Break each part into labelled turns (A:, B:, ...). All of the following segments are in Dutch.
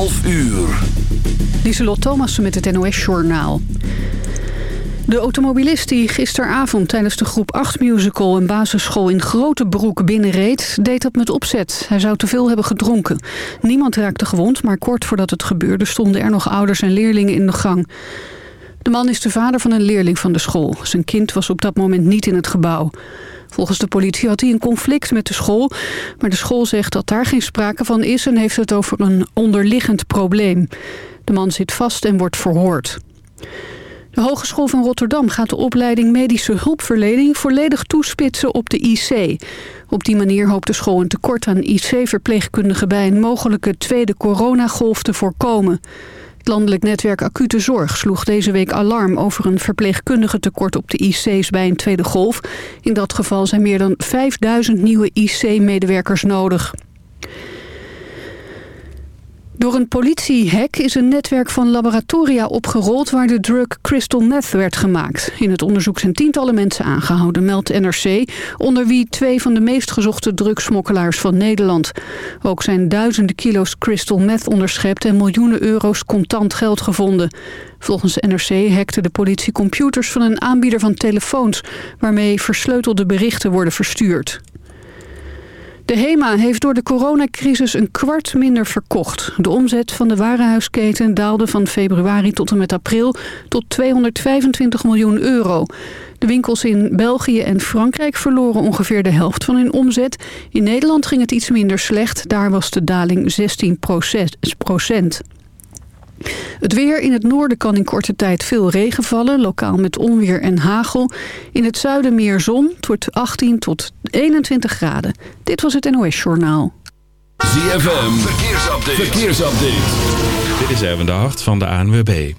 A: 12 uur.
B: Lieselot Thomassen met het NOS-journaal. De automobilist die gisteravond tijdens de groep 8 musical... een basisschool in Grote Broek binnenreed, deed dat met opzet. Hij zou te veel hebben gedronken. Niemand raakte gewond, maar kort voordat het gebeurde... stonden er nog ouders en leerlingen in de gang. De man is de vader van een leerling van de school. Zijn kind was op dat moment niet in het gebouw. Volgens de politie had hij een conflict met de school... maar de school zegt dat daar geen sprake van is... en heeft het over een onderliggend probleem. De man zit vast en wordt verhoord. De Hogeschool van Rotterdam gaat de opleiding medische hulpverlening volledig toespitsen op de IC. Op die manier hoopt de school een tekort aan IC-verpleegkundigen bij een mogelijke tweede coronagolf te voorkomen. Het landelijk netwerk Acute Zorg sloeg deze week alarm over een verpleegkundige tekort op de IC's bij een tweede golf. In dat geval zijn meer dan 5000 nieuwe IC-medewerkers nodig. Door een politiehack is een netwerk van laboratoria opgerold... waar de drug crystal meth werd gemaakt. In het onderzoek zijn tientallen mensen aangehouden, meldt NRC... onder wie twee van de meest gezochte drugsmokkelaars van Nederland. Ook zijn duizenden kilo's crystal meth onderschept... en miljoenen euro's contant geld gevonden. Volgens NRC hackte de politie computers van een aanbieder van telefoons... waarmee versleutelde berichten worden verstuurd. De HEMA heeft door de coronacrisis een kwart minder verkocht. De omzet van de warenhuisketen daalde van februari tot en met april tot 225 miljoen euro. De winkels in België en Frankrijk verloren ongeveer de helft van hun omzet. In Nederland ging het iets minder slecht, daar was de daling 16 procent. Het weer in het noorden kan in korte tijd veel regen vallen, lokaal met onweer en hagel. In het zuiden meer zon, het wordt 18 tot 21 graden. Dit was het NOS Journaal.
A: ZFM, verkeersupdate. verkeersupdate.
C: Dit is even de hart van de ANWB.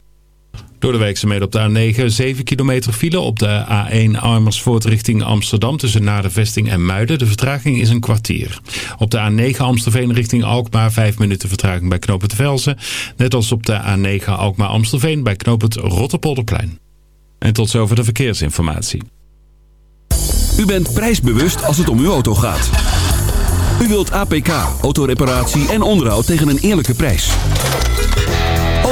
C: Door de werkzaamheden op de A9 7 kilometer file op de A1 Amersfoort richting Amsterdam tussen Naar de Vesting en Muiden. De vertraging is een kwartier. Op de A9 Amstelveen richting Alkmaar 5 minuten vertraging bij Knoop Velzen. Net als op de A9 Alkmaar Amstelveen bij Knoop het Rotterpolderplein. En tot zover de verkeersinformatie.
A: U bent prijsbewust als het om uw auto gaat. U wilt APK, autoreparatie en onderhoud tegen een eerlijke prijs.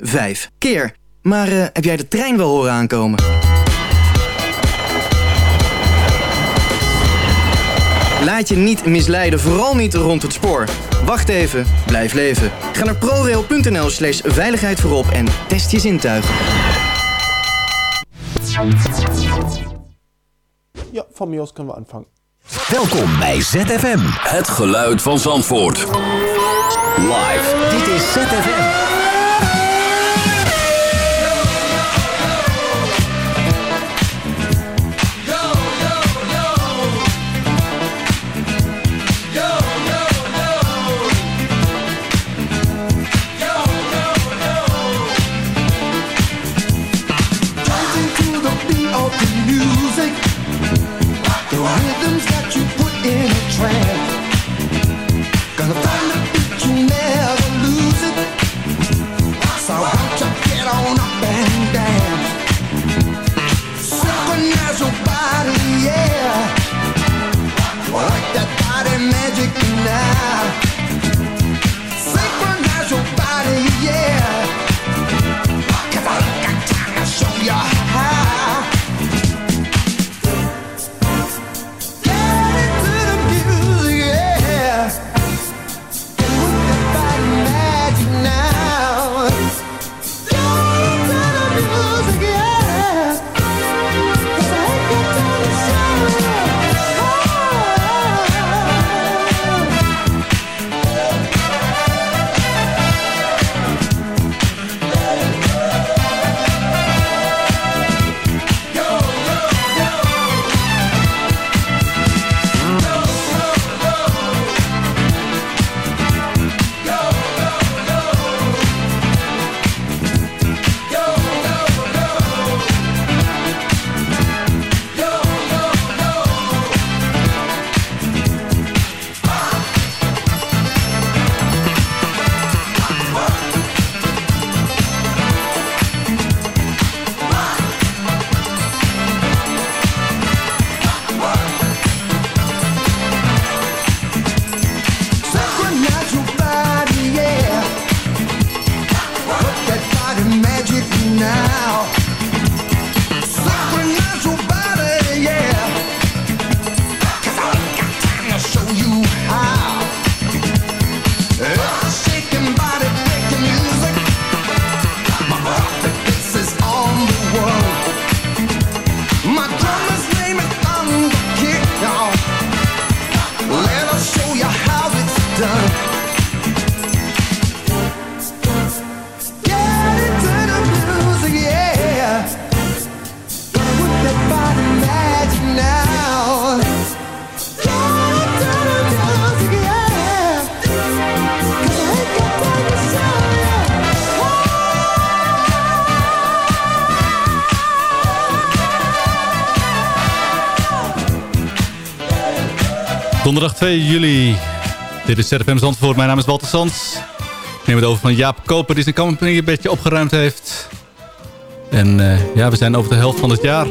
D: Vijf keer. Maar eh, heb jij de trein wel horen aankomen? Laat je niet misleiden, vooral niet rond het spoor. Wacht even, blijf leven. Ga naar prorail.nl slash veiligheid voorop en test je zintuigen.
E: Ja, von mir aus können wir anfangen.
A: Welkom bij ZFM. Het geluid van Zandvoort. Live. Dit is ZFM.
F: Donderdag 2 juli. Dit is ZFM Zandvoort. Mijn naam is Walter Sands. Ik neem het over van Jaap Koper die zijn campagne een beetje opgeruimd heeft. En eh, ja, we zijn over de helft van het jaar.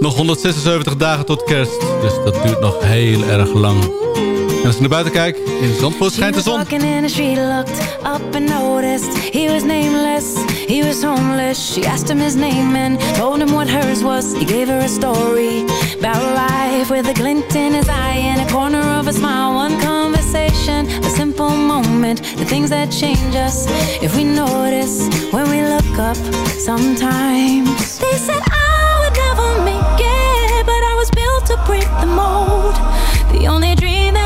F: Nog 176 dagen tot kerst. Dus dat duurt nog heel erg lang. En als ik naar buiten kijk, in Zandvoort schijnt de zon.
G: Up and noticed he was nameless. He was homeless. She asked him his name and told him what hers was. He gave her a story about life with a glint in his eye and a corner of a smile. One conversation, a simple moment, the things that change us if we notice when we look up. Sometimes they said oh, I would never make it, but I was built to break the mold. The only dream that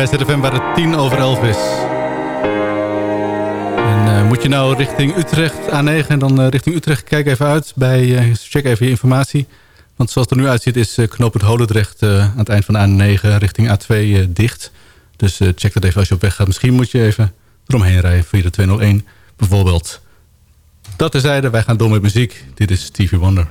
F: bij ZFM waar het 10 over 11 is. En eh, moet je nou richting Utrecht, A9 en dan eh, richting Utrecht, kijk even uit. Bij, eh, check even je informatie. Want zoals het er nu uitziet is uh, knooppunt Holendrecht aan het eind van de A9 richting A2 uh, dicht. Dus check dat even als je op weg gaat. Misschien moet je even eromheen rijden via de 201 bijvoorbeeld. Dat terzijde, wij gaan door met muziek. Dit is Stevie Wonder.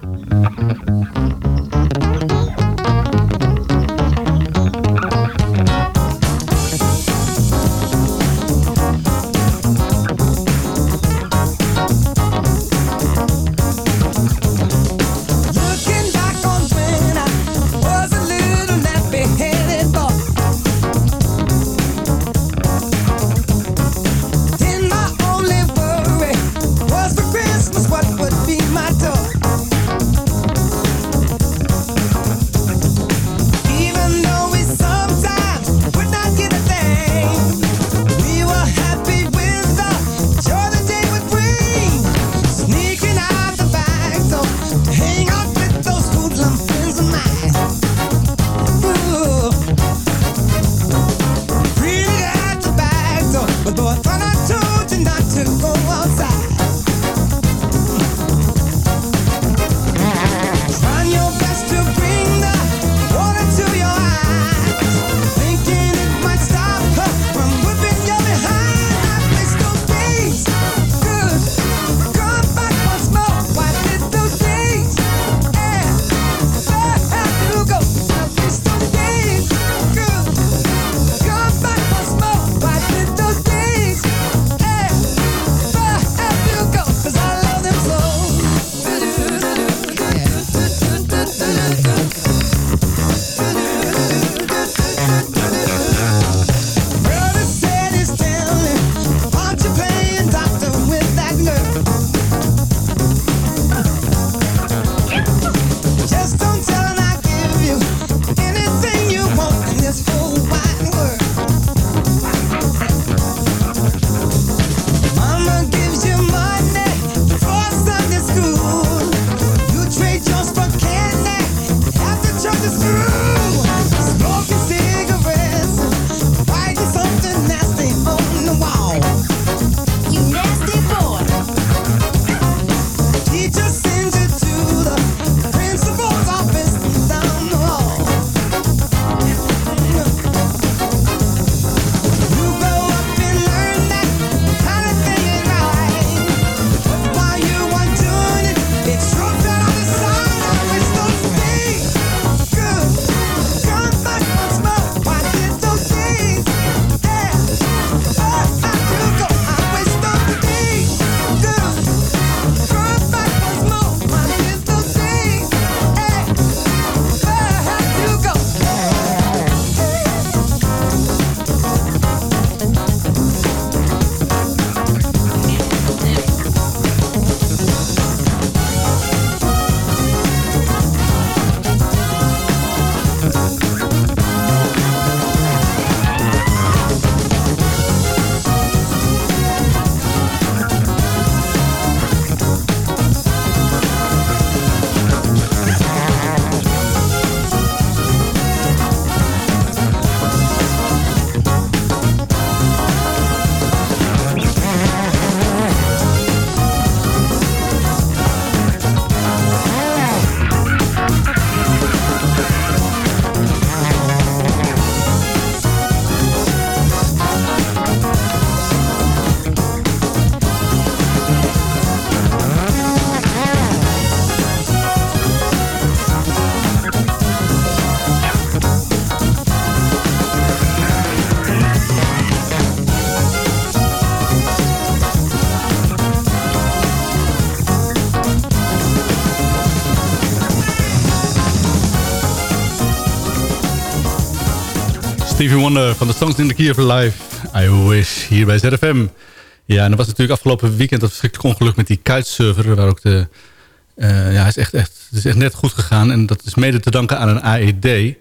F: Stevie Wonder van de Songs in the Key of Life. I wish, hier bij ZFM. Ja, en er was natuurlijk afgelopen weekend dat verschrikkelijk ongeluk met die kitesurfer. Waar ook de, uh, ja, is echt, echt, het is echt net goed gegaan. En dat is mede te danken aan een AED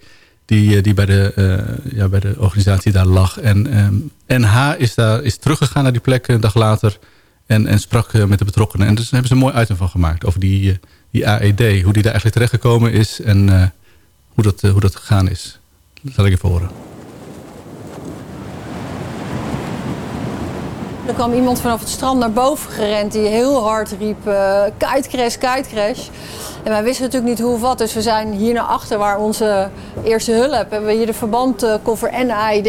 F: die, eh, die bij, de, uh, ja, bij de organisatie daar lag. En um, NH is, daar, is teruggegaan naar die plek een dag later en, en sprak met de betrokkenen. En dus hebben ze een mooi item van gemaakt over die, die AED. Hoe die daar eigenlijk terechtgekomen is en hoe, dat, hoe dat gegaan is. Dat zal ik even horen.
H: Er kwam iemand vanaf het strand naar boven gerend die heel hard riep uh, kitecrash, kitecrash. En wij wisten natuurlijk niet hoe of wat, dus we zijn hier naar achter waar onze eerste hulp hebben we hier de verbandkoffer en de AED.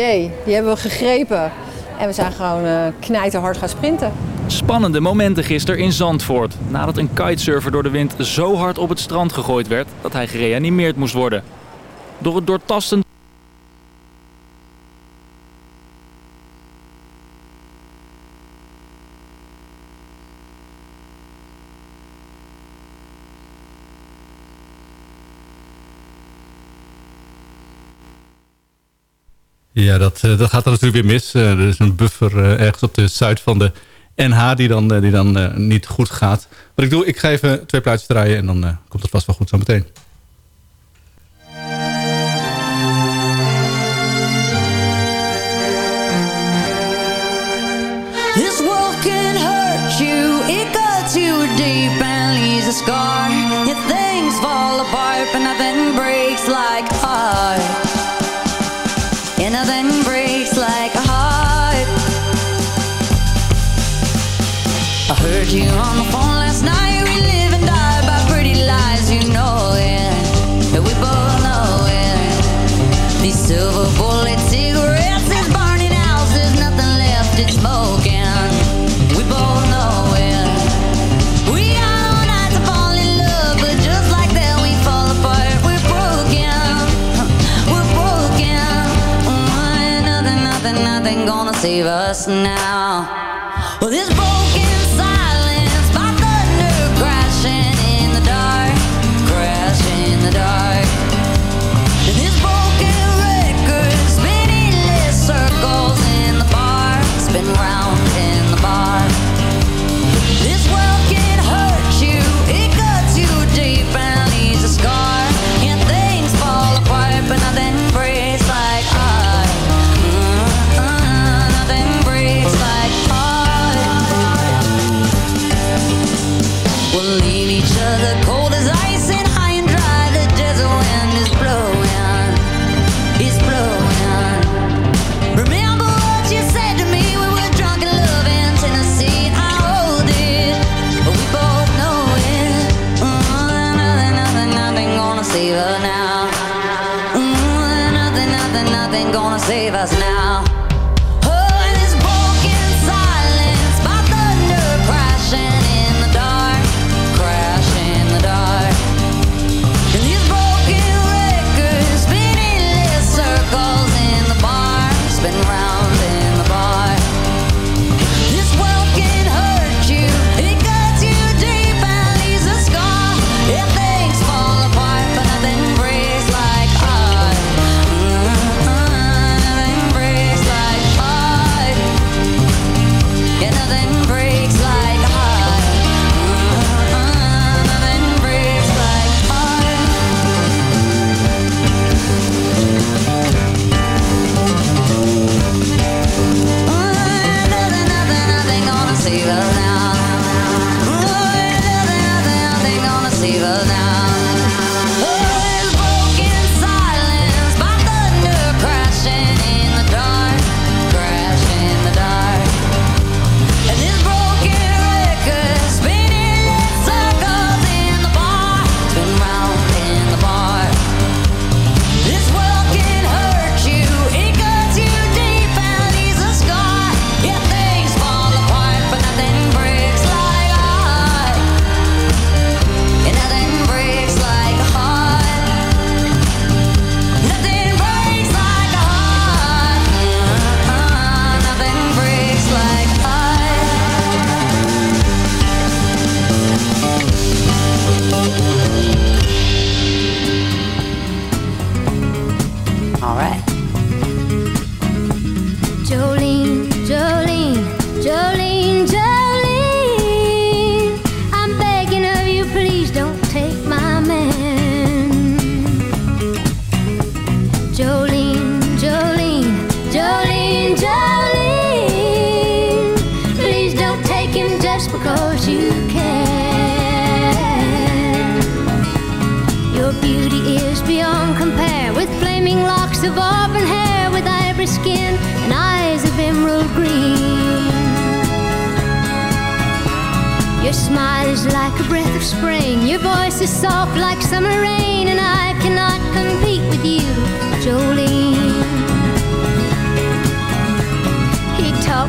H: Die hebben we gegrepen en we zijn gewoon uh, knijterhard gaan sprinten.
I: Spannende momenten gisteren in Zandvoort. Nadat een kitesurfer door de wind zo hard op het strand gegooid werd dat hij gereanimeerd moest worden. Door het doortastend
F: Ja, dat, dat gaat er natuurlijk weer mis. er is een buffer ergens op de zuid van de NH die dan, die dan niet goed gaat. Wat ik doe, ik ga even twee plaatjes draaien en dan komt het vast wel goed zo meteen.
J: This world can hurt you, it cuts you deep and leaves a scar. Your things fall apart, but nothing breaks like heart. And nothing breaks like a heart. I heard you on the phone save us now. Well, this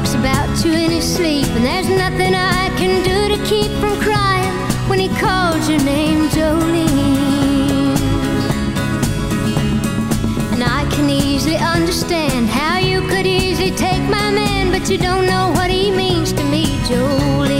K: talks about you in his sleep, and there's nothing I can do to keep from crying when he calls your name, Jolene. And I can easily understand how you could easily take my man, but you don't know what he means to me, Jolene.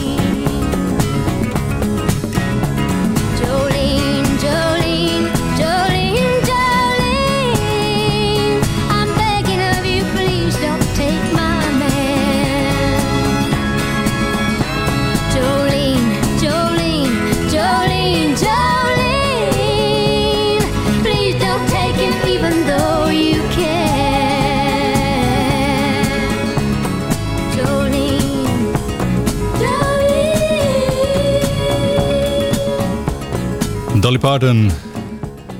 F: Dolly Parton,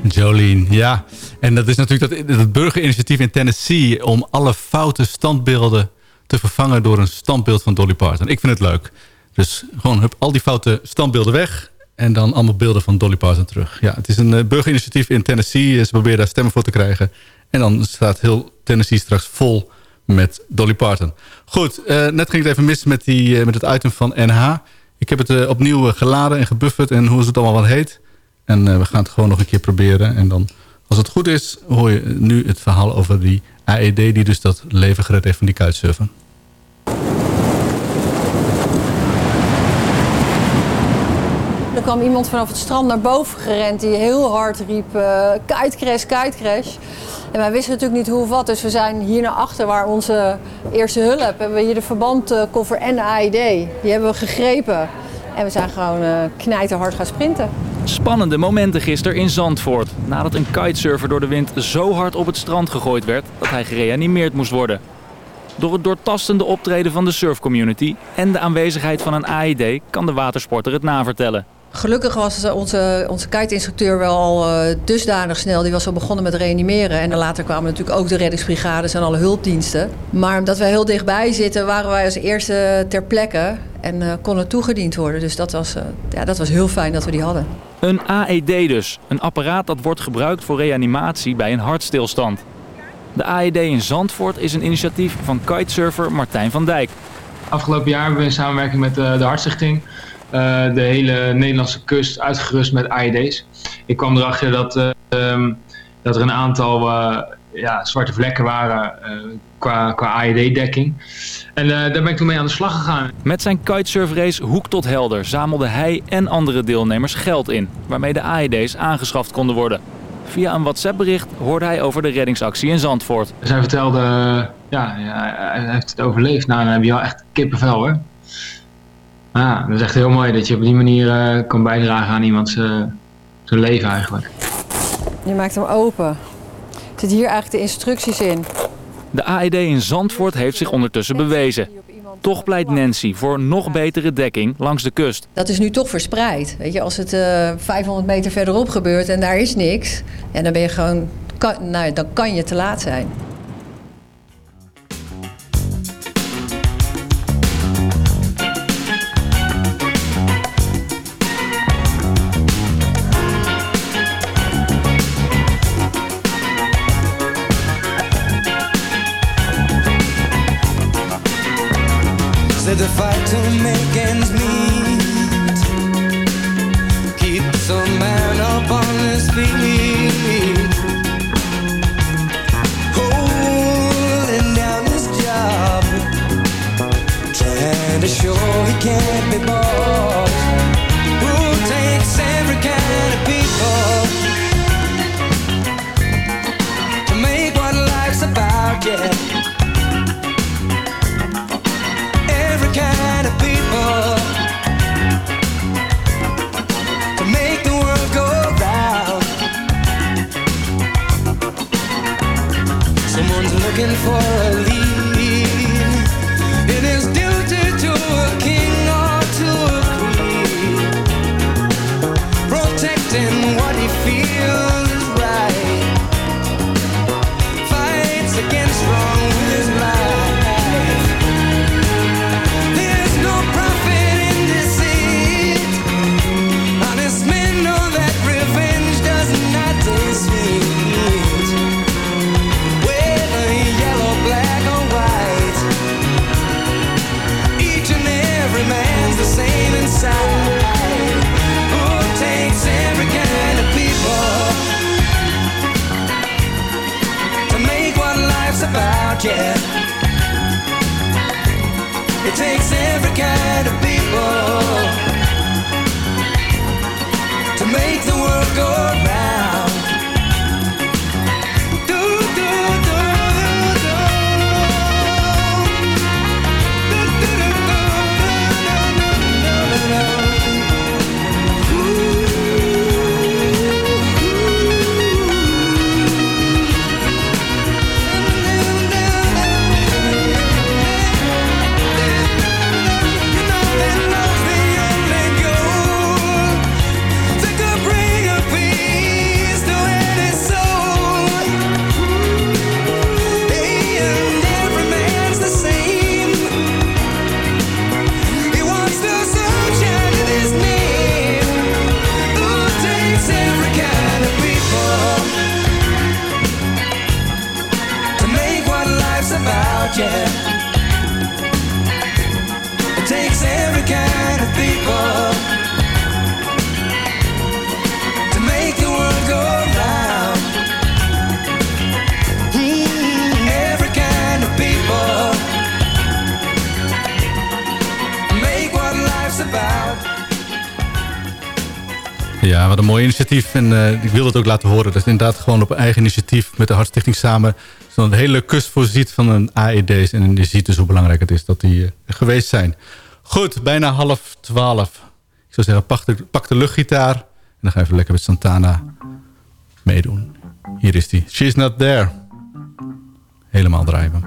F: Jolene, ja. En dat is natuurlijk dat, burgerinitiatief in Tennessee... om alle foute standbeelden te vervangen door een standbeeld van Dolly Parton. Ik vind het leuk. Dus gewoon hup, al die foute standbeelden weg... en dan allemaal beelden van Dolly Parton terug. Ja, het is een eh, burgerinitiatief in Tennessee. Ze proberen daar stemmen voor te krijgen. En dan staat heel Tennessee straks vol met Dolly Parton. Goed, eh, net ging het even mis met, die, eh, met het item van NH. Ik heb het opnieuw geladen en gebufferd en hoe het allemaal wat heet. En eh, we gaan het gewoon nog een keer proberen. En dan, als het goed is, hoor je nu het verhaal over die AED... die dus dat leven gered heeft van die kitesurfer.
H: Er kwam iemand vanaf het strand naar boven gerend die heel hard riep: eh kitecrash, kitecrash. En wij wisten natuurlijk niet hoe of wat, dus we zijn hier naar achter waar onze eerste hulp hebben we hier de verbandkoffer en de AED. Die hebben we gegrepen. En we zijn gewoon eh knijterhard gaan sprinten.
I: Spannende momenten gisteren in Zandvoort. Nadat een kitesurfer door de wind zo hard op het strand gegooid werd dat hij gereanimeerd moest worden. Door het doortastende optreden van de surfcommunity en de aanwezigheid van een AED kan de watersporter het navertellen.
H: Gelukkig was onze, onze kite-instructeur wel al eh, dusdanig snel. Die was al begonnen met reanimeren. En dan later kwamen natuurlijk ook de reddingsbrigades en alle hulpdiensten. Maar omdat wij heel dichtbij zitten, waren wij als eerste ter plekke. En eh, konden toegediend worden. Dus dat was, eh, ja, dat was heel fijn dat we die hadden.
I: Een AED dus, een apparaat dat wordt gebruikt voor reanimatie bij een hartstilstand. De AED in Zandvoort is een initiatief van kitesurfer Martijn van Dijk.
L: Afgelopen jaar hebben we in samenwerking met de Hartstichting de hele Nederlandse kust uitgerust met AED's. Ik kwam erachter dat, eh, ehm, dat er een aantal eh, ja, zwarte vlekken waren eh, qua, qua AED-dekking. En eh, daar ben ik toen mee aan de slag gegaan.
I: Met zijn kitesurfrace Hoek tot Helder zamelde hij en andere deelnemers geld in, waarmee de AED's aangeschaft konden worden. Via een WhatsApp-bericht hoorde hij over de reddingsactie in Zandvoort.
L: Zij vertelde, eh, ja, ja, hij heeft het overleefd. Nou, dan heb je wel echt kippenvel hoor. Ja, dat is echt heel mooi dat je op die manier eh, kan bijdragen aan iemands eh, zijn leven eigenlijk.
H: Je maakt hem open. Er zitten hier eigenlijk de instructies in.
I: De AED in Zandvoort heeft zich ondertussen bewezen. Toch pleit Nancy voor nog betere dekking langs de kust.
H: Dat is nu toch verspreid. Weet je, als het eh 500 meter verderop gebeurt en daar is niks, ja, dan ben je gewoon, kan, nou, dan kan je te laat zijn.
F: En eh, ik wil dat ook laten horen. Dat is inderdaad gewoon op eigen initiatief met de Hartstichting samen... zo'n hele kus voorziet van een AED's. En je ziet dus hoe belangrijk het is dat die eh, geweest zijn. Goed, bijna half twaalf. Ik zou zeggen, pak de, pak de luchtgitaar. En dan ga even lekker met Santana meedoen. Hier is die. She's not there. Helemaal
M: drijven.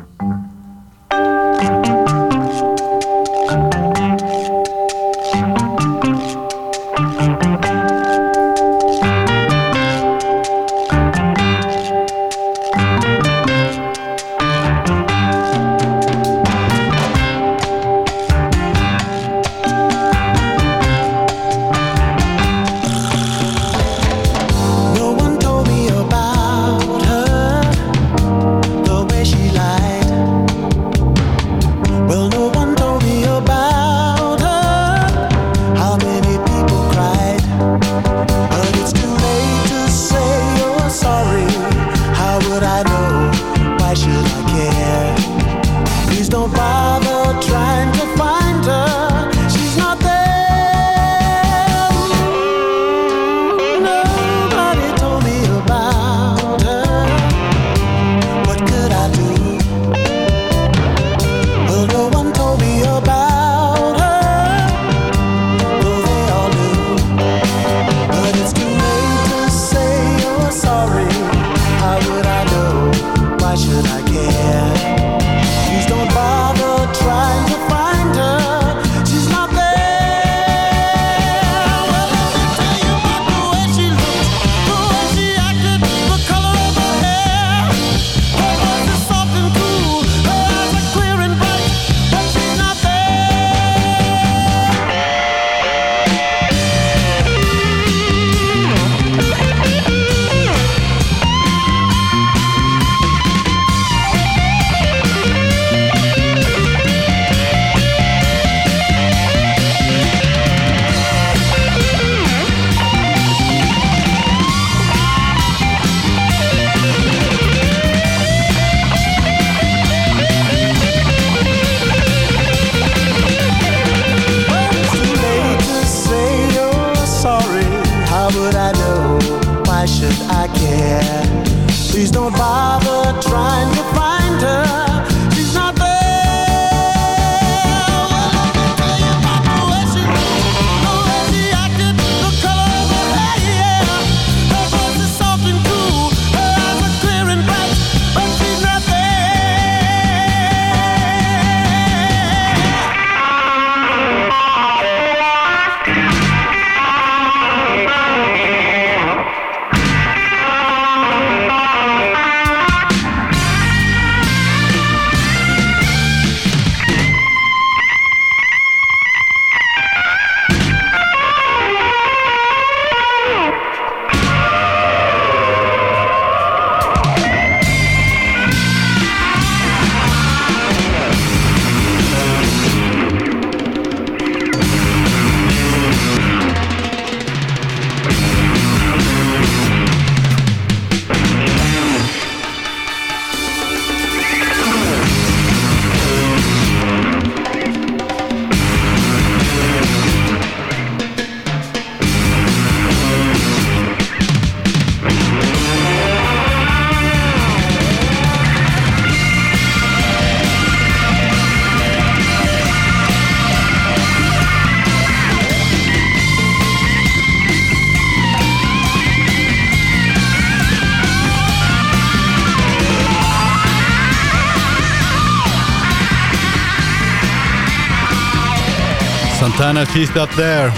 F: Santana, she's not there.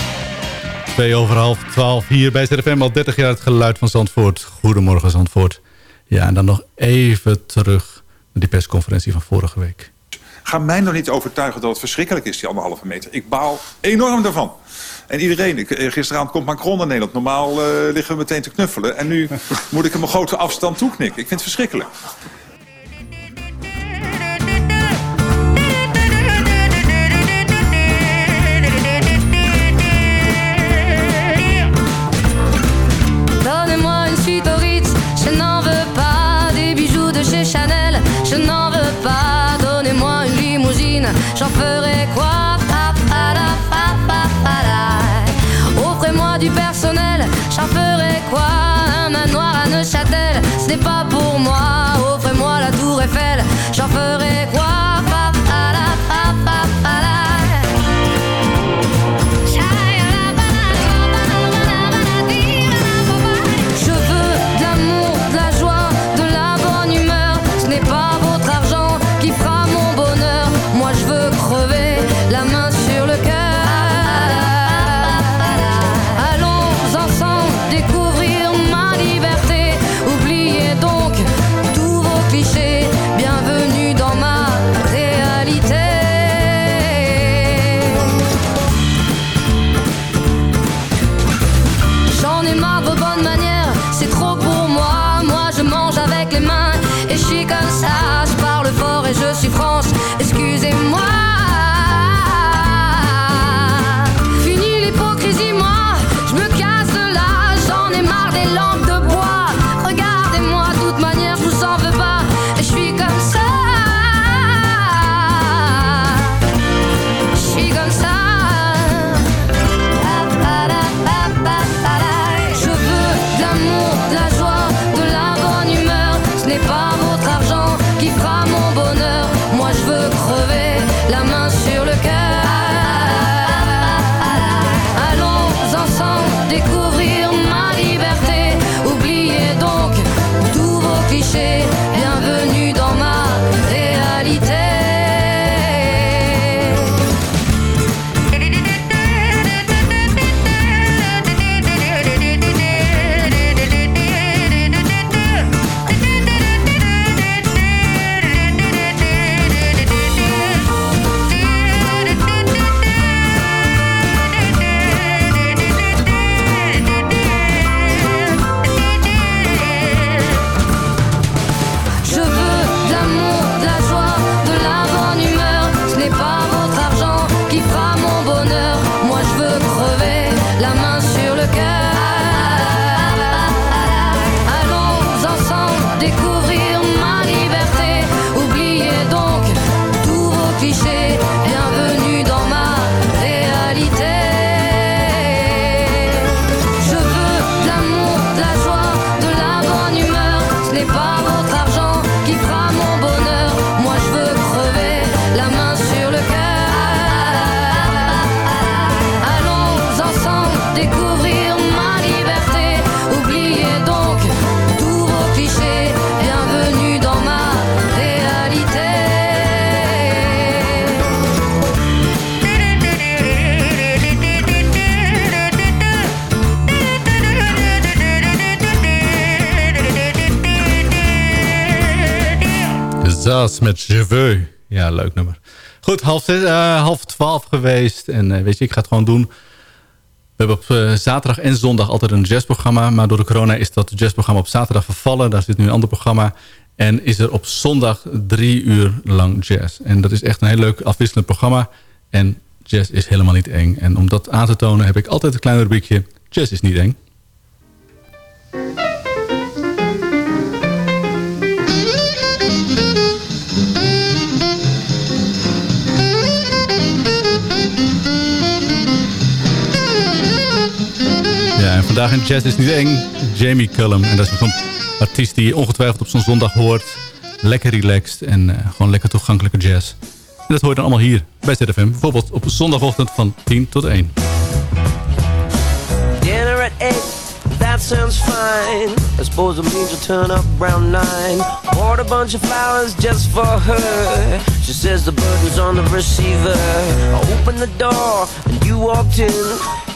F: Twee over half twaalf hier bij ZFM. Al 30 jaar het geluid van Zandvoort. Goedemorgen Zandvoort. Ja, en dan nog even terug naar die persconferentie van vorige week.
N: Ga mij nog niet overtuigen dat het verschrikkelijk is, die anderhalve meter. Ik baal enorm daarvan. En iedereen, ik, eh, gisteravond komt Macron naar Nederland. Normaal eh, liggen we meteen te knuffelen. En nu moet ik hem een grote afstand toeknikken. Ik vind het verschrikkelijk.
O: J'en ferai quoi? Offrez-moi du personnel, j'en ferai quoi? Un manoir à Neuchâtel, ce n'est pas pour
F: Met Je. Ja, leuk nummer. Goed, half, zes, eh, half twaalf geweest. En eh, weet je, ik ga het gewoon doen. We hebben op eh, zaterdag en zondag altijd een jazzprogramma. Maar door de corona is dat jazzprogramma op zaterdag vervallen. Daar zit nu een ander programma. En is er op zondag drie uur lang jazz. En dat is echt een heel leuk afwisselend programma. En jazz is helemaal niet eng. En om dat aan te tonen heb ik altijd een klein rubriekje. Jazz is niet eng. Vandaag in Jazz is niet eng. Jamie Cullum. En dat is zo'n artiest die ongetwijfeld op zo'n zondag hoort. Lekker relaxed en eh, gewoon lekker toegankelijke jazz. En dat hoor je dan allemaal hier bij ZFM. Bijvoorbeeld op zondagochtend van 10 tot 1.
P: Dinner at eight, that's sounds fine. I suppose it means you'll turn up around nine. Bought a bunch of flowers just for her. She says the burden's on the receiver. I opened the door and you walked in.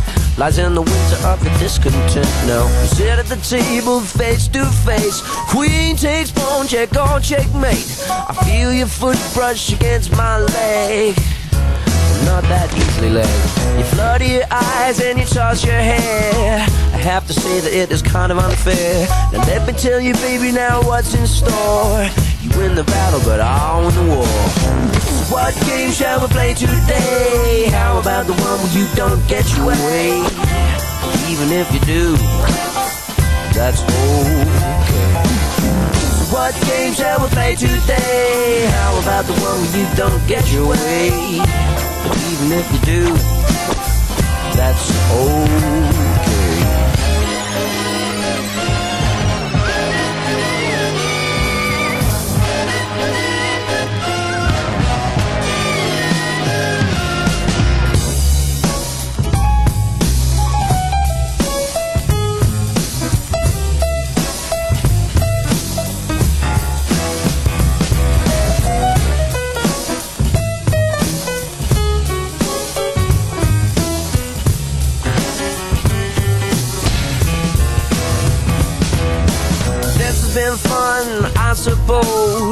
P: lies in the winter of your discontent? Now, we sit at the table face to face. Queen takes pawn, check on checkmate. I feel your foot brush against my leg. Not that easily led. You flutter your eyes and you toss your hair. I have to say that it is kind of unfair. Now let me tell you, baby, now what's in store. You win the battle, but I win the war. What game shall we play today? How about the one where you don't get your way? Even if you do, that's okay. What game shall we play today? How about the one where you don't get your way? But even if you do, that's okay.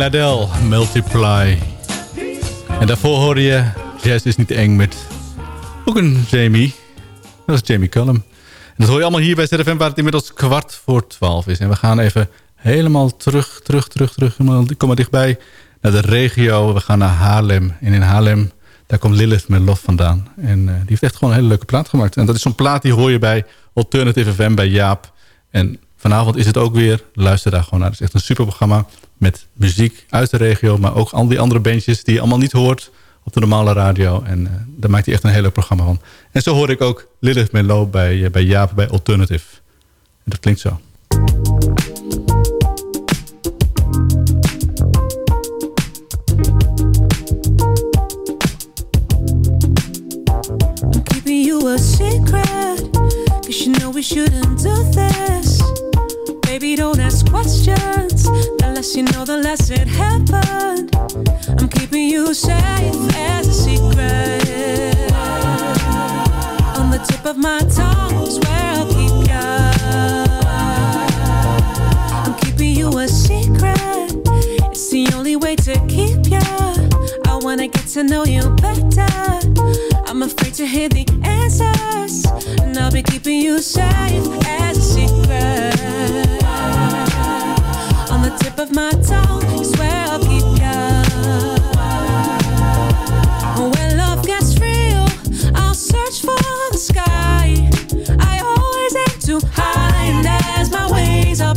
F: Ladell, Multiply. En daarvoor hoorde je Jazz is niet eng met ook een Jamie. Dat is Jamie Cullum. En dat hoor je allemaal hier bij ZFM waar het inmiddels kwart voor twaalf is. En we gaan even helemaal terug, terug, terug, terug. Kom maar dichtbij naar de regio. We gaan naar Haarlem. En in Haarlem, daar komt Lilith met Lof vandaan. En eh, die heeft echt gewoon een hele leuke plaat gemaakt. En dat is zo'n plaat die hoor je bij Alternative FM bij Jaap. En vanavond is het ook weer. Luister daar gewoon naar. Het is echt een super programma met muziek uit de regio. Maar ook al die andere bandjes die je allemaal niet hoort op de normale radio. En eh, daar maakt hij echt een heel programma van. En zo hoor ik ook Lilith Melo bij, eh, bij Jaap bij Alternative. En dat klinkt zo.
Q: I'm you a secret. Cause you know we shouldn't do. Baby, don't ask questions. The less you know, the less it happened. I'm keeping you safe as a secret. On the tip of my tongue is where I'll keep ya. I'm keeping you a secret. It's the only way to keep ya. I wanna get to know you better. I'm afraid to hear the answers, and I'll be keeping you safe as a secret.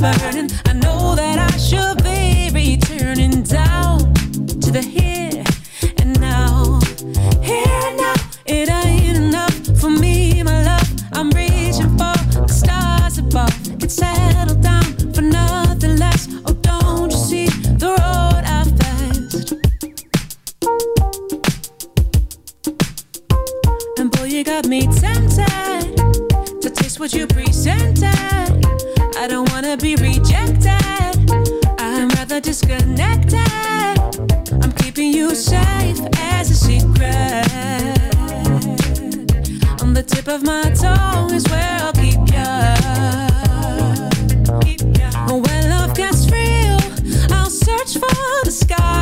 Q: Burning, I know that I should be returning down to the here me tempted to taste what you presented. I don't wanna be rejected. I'm rather disconnected. I'm keeping you safe as a secret. On the tip of my tongue is where I'll keep ya. When love gets real, I'll search for the sky.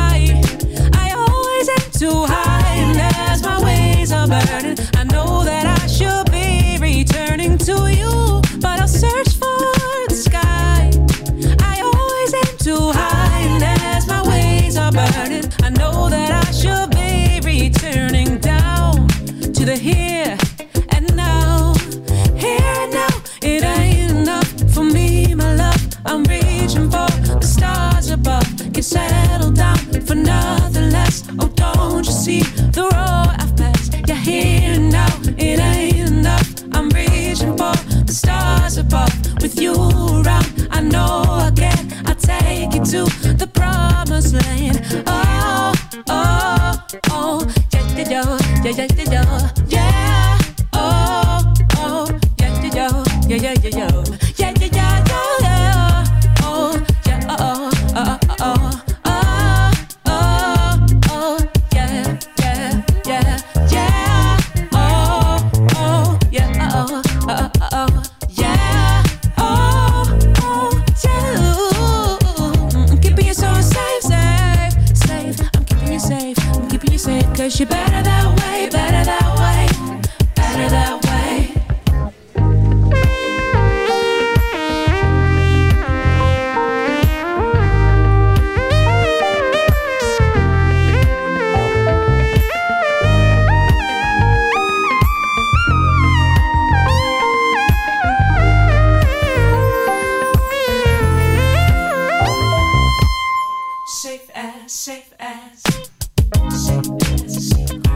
Q: safe as, safe as.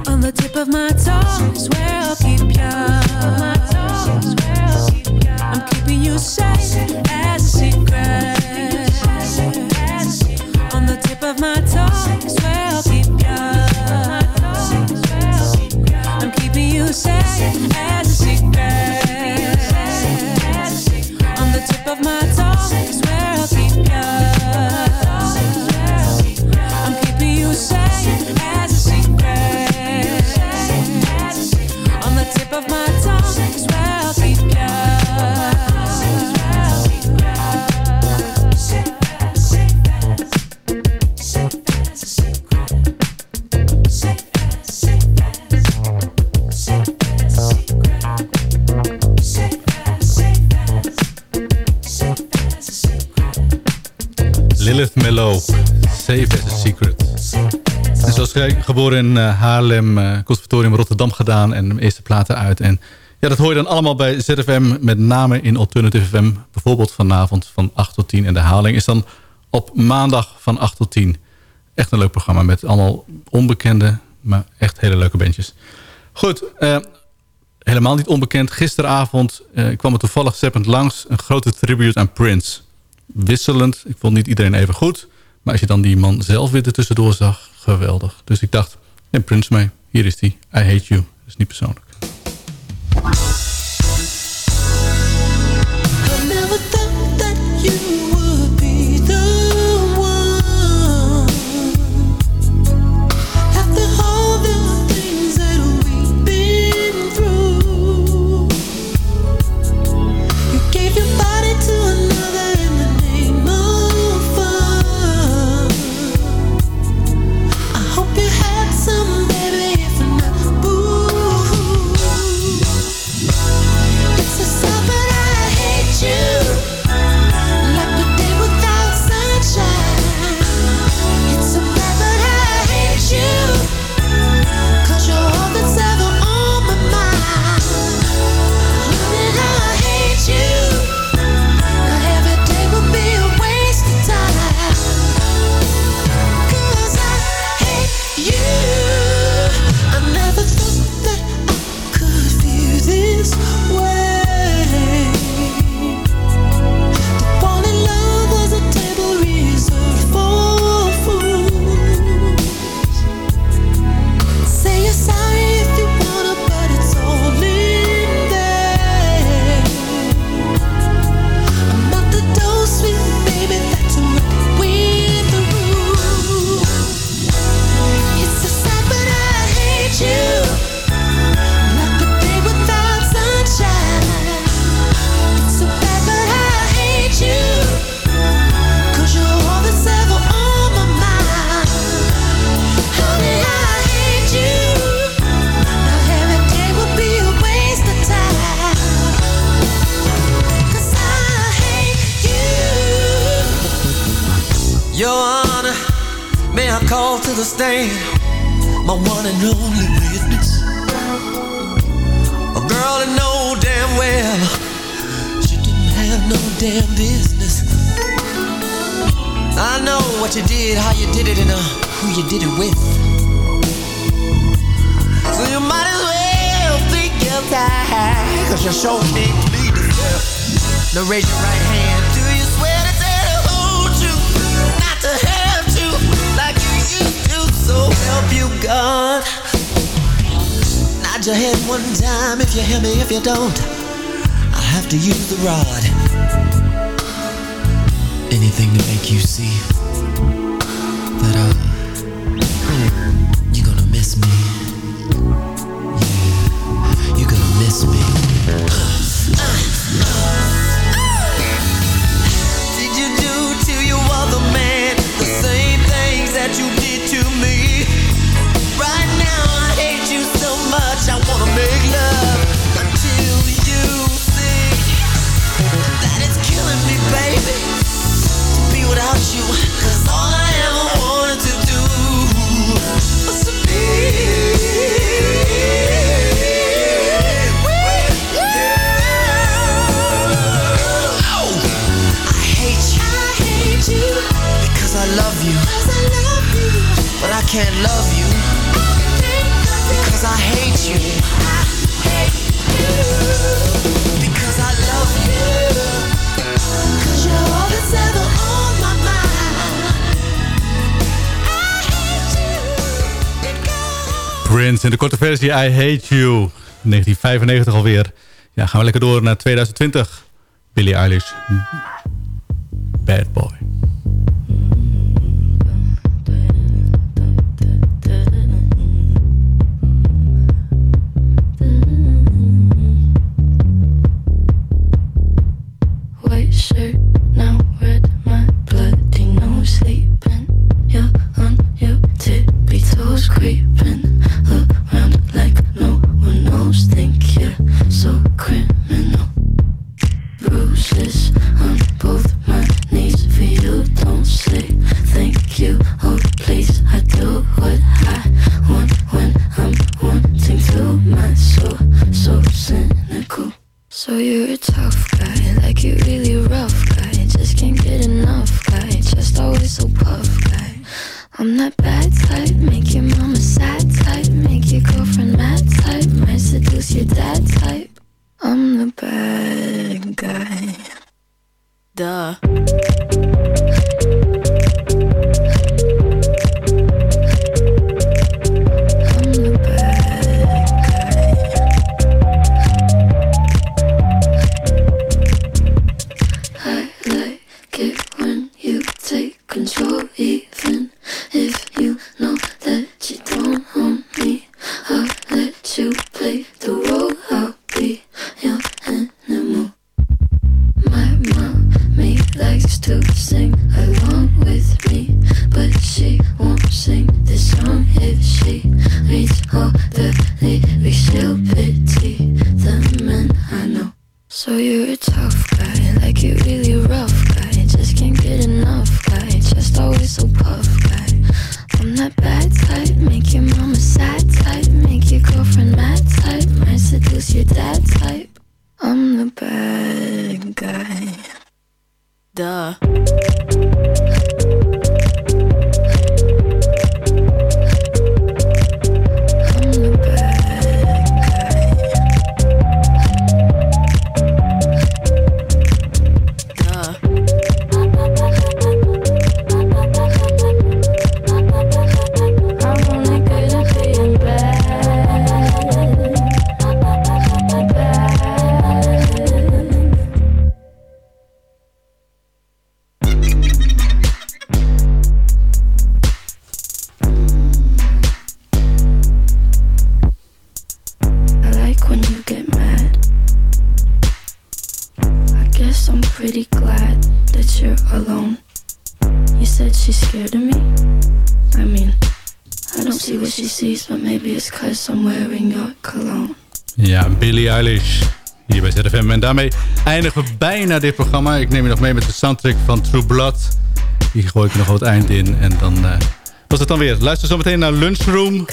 Q: On the tip of my tongue is where I'll keep ya. I'm keeping you safe as. Safe as a Secret.
F: En geboren in eh, Haarlem, eh, conservatorium Rotterdam gedaan... en eerste platen uit. En ja, dat hoor je dan allemaal bij ZFM, met name in Alternative FM. Bijvoorbeeld vanavond van 8 tot 10. En de haling is dan op maandag van 8 tot 10. Echt een leuk programma met allemaal onbekende, maar echt hele leuke bandjes. Goed, eh, helemaal niet onbekend. Gisteravond kwam er toevallig zeppend langs een grote tribute aan Prince. Wisselend, ik vond niet iedereen even goed. Maar als je dan die man zelf weer tussendoor zag, geweldig. Dus ik dacht, neem Prince mee. Hier is hij. I hate you. Dat is niet persoonlijk.
R: did, how you did it, and uh, who you did it with.
M: So you might as well take your time, cause you sure did me to death. Now raise your right hand. Do you swear to tell the whole truth, not to help you like you used to? So help you God. Nod your head one time if you hear me, if you don't, I'll have to use the rod. Anything to make you see 'Cause all the man? The same things that you did to me? Right now I can't love you because I hate you. Because I love you. You're all that's ever on my mind.
S: Prince in de korte versie I Hate You. 1995 alweer. Ja, gaan we lekker door naar 2020. Billie Eilish. Bad Boy. Daarmee eindigen we bijna dit programma. Ik neem je nog mee met de soundtrack van True Blood. Die gooi ik nog wat eind in. En dan eh, was het dan weer. Luister zo meteen naar Lunchroom.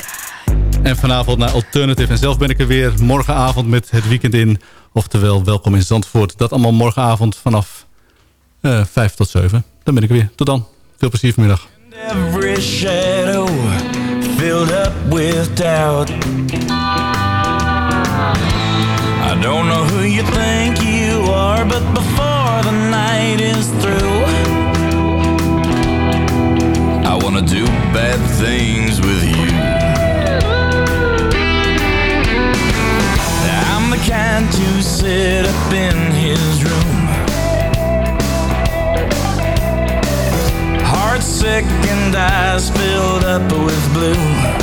S: En vanavond naar Alternative. En zelf ben ik er weer morgenavond met het weekend in. Oftewel, welkom in Zandvoort. Dat allemaal morgenavond vanaf eh 5 tot 7. Dan ben ik er weer. Tot dan. Veel plezier vanmiddag.
T: I don't know who you think you are, but before the night is through, I wanna do bad things with you. I'm the kind to sit up in his room. Heart sick and eyes filled up with blue.